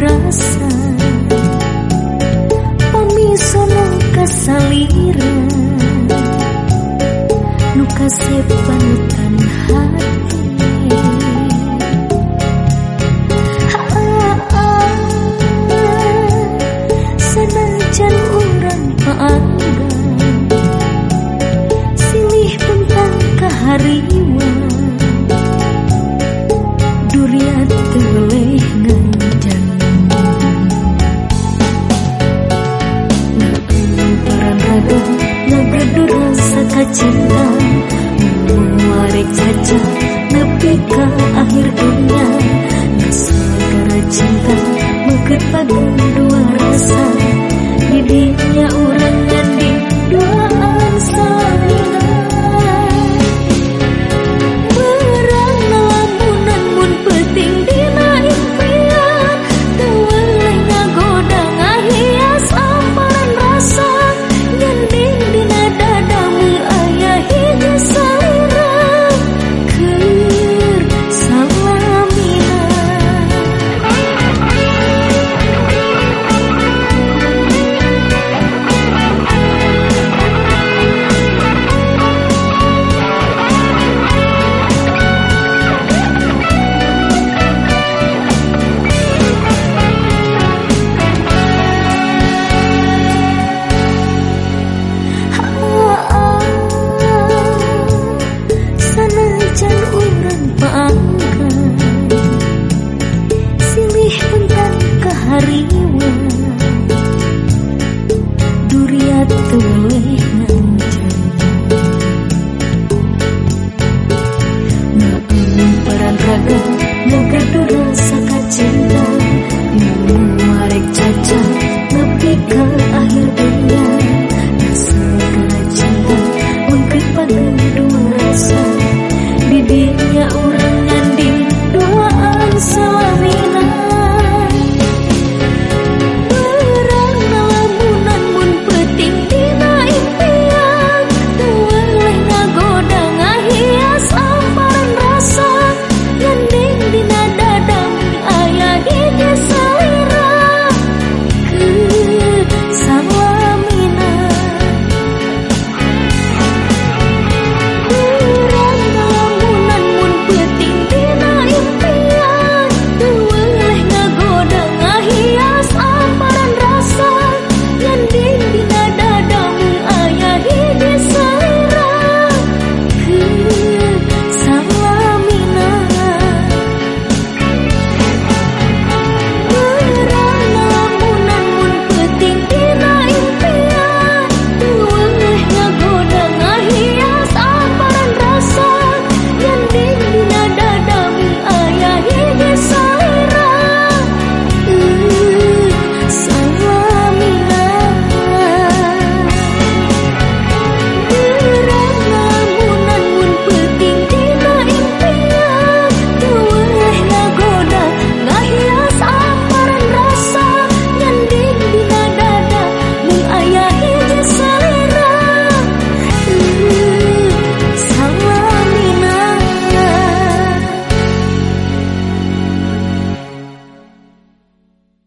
rasa. Pamisono kasalira Nuka sepanatan hati. Caca, jajah Nepi ke akhir dunia. Masa cinta Mungkin pada dua rasa.